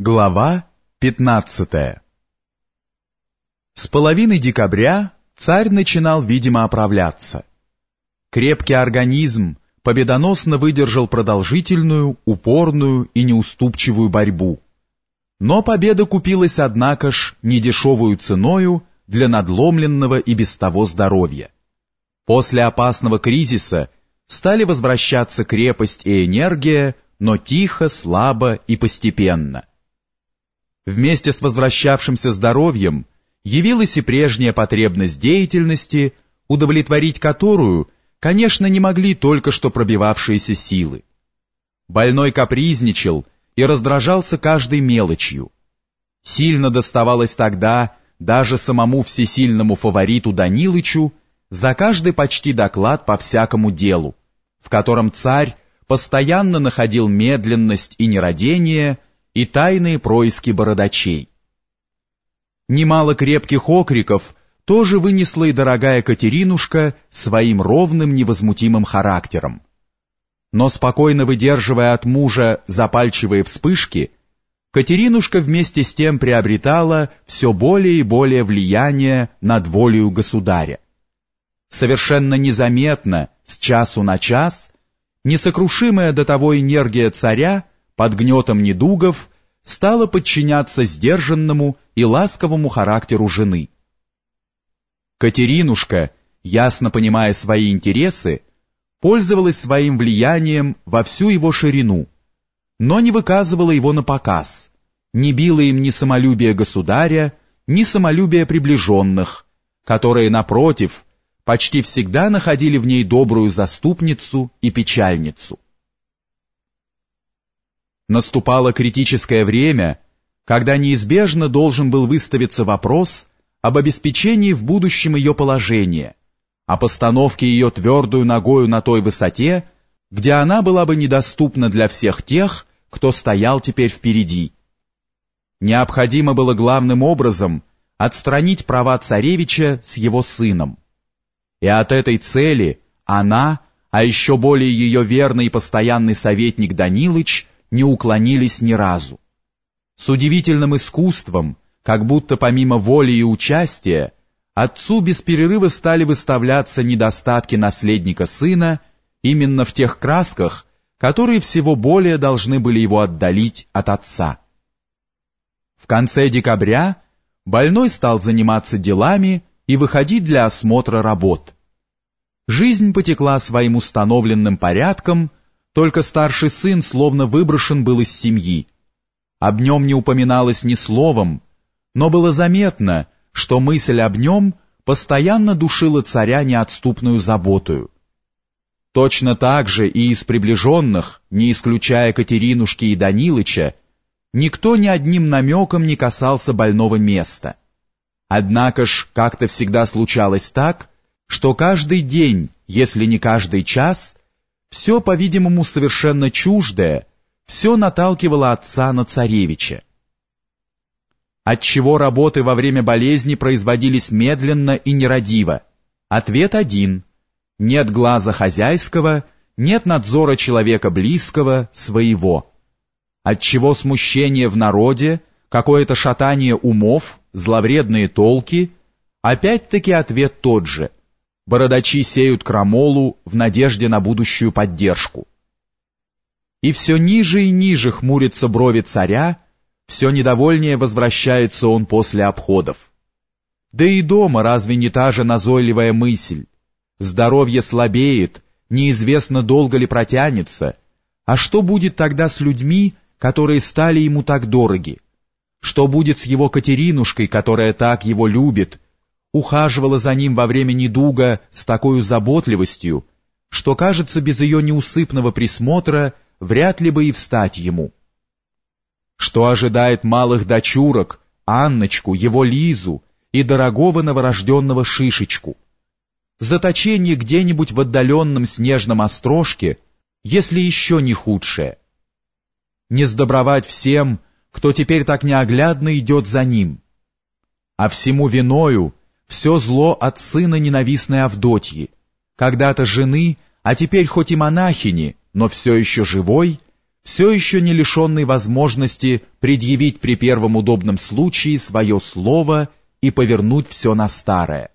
Глава 15 С половины декабря царь начинал, видимо, оправляться. Крепкий организм победоносно выдержал продолжительную, упорную и неуступчивую борьбу. Но победа купилась, однако ж, недешевую ценою для надломленного и без того здоровья. После опасного кризиса стали возвращаться крепость и энергия, но тихо, слабо и постепенно вместе с возвращавшимся здоровьем явилась и прежняя потребность деятельности, удовлетворить которую, конечно, не могли только что пробивавшиеся силы. Больной капризничал и раздражался каждой мелочью. Сильно доставалось тогда даже самому всесильному фавориту Данилычу за каждый почти доклад по всякому делу, в котором царь постоянно находил медленность и нерадение, и тайные происки бородачей. Немало крепких окриков тоже вынесла и дорогая Катеринушка своим ровным невозмутимым характером. Но спокойно выдерживая от мужа запальчивые вспышки, Катеринушка вместе с тем приобретала все более и более влияние над волею государя. Совершенно незаметно, с часу на час, несокрушимая до того энергия царя под гнетом недугов стала подчиняться сдержанному и ласковому характеру жены. Катеринушка, ясно понимая свои интересы, пользовалась своим влиянием во всю его ширину, но не выказывала его на показ, не била им ни самолюбие государя, ни самолюбие приближенных, которые, напротив, почти всегда находили в ней добрую заступницу и печальницу наступало критическое время, когда неизбежно должен был выставиться вопрос об обеспечении в будущем ее положения, о постановке ее твердую ногою на той высоте, где она была бы недоступна для всех тех, кто стоял теперь впереди. Необходимо было главным образом отстранить права царевича с его сыном. И от этой цели она, а еще более ее верный и постоянный советник Данилыч, не уклонились ни разу. С удивительным искусством, как будто помимо воли и участия, отцу без перерыва стали выставляться недостатки наследника сына именно в тех красках, которые всего более должны были его отдалить от отца. В конце декабря больной стал заниматься делами и выходить для осмотра работ. Жизнь потекла своим установленным порядком, только старший сын словно выброшен был из семьи. Об нем не упоминалось ни словом, но было заметно, что мысль об нем постоянно душила царя неотступную заботою. Точно так же и из приближенных, не исключая Катеринушки и Данилыча, никто ни одним намеком не касался больного места. Однако ж, как-то всегда случалось так, что каждый день, если не каждый час, все, по-видимому, совершенно чуждое, все наталкивало отца на царевича. Отчего работы во время болезни производились медленно и нерадиво? Ответ один. Нет глаза хозяйского, нет надзора человека близкого, своего. Отчего смущение в народе, какое-то шатание умов, зловредные толки? Опять-таки ответ тот же – бородачи сеют крамолу в надежде на будущую поддержку. И все ниже и ниже хмурятся брови царя, все недовольнее возвращается он после обходов. Да и дома разве не та же назойливая мысль? Здоровье слабеет, неизвестно, долго ли протянется. А что будет тогда с людьми, которые стали ему так дороги? Что будет с его Катеринушкой, которая так его любит, ухаживала за ним во время недуга с такой заботливостью, что, кажется, без ее неусыпного присмотра вряд ли бы и встать ему. Что ожидает малых дочурок, Анночку, его Лизу и дорогого новорожденного Шишечку? Заточение где-нибудь в отдаленном снежном острожке, если еще не худшее. Не сдобровать всем, кто теперь так неоглядно идет за ним. А всему виною все зло от сына ненавистной Авдотьи, когда-то жены, а теперь хоть и монахини, но все еще живой, все еще не лишенный возможности предъявить при первом удобном случае свое слово и повернуть все на старое.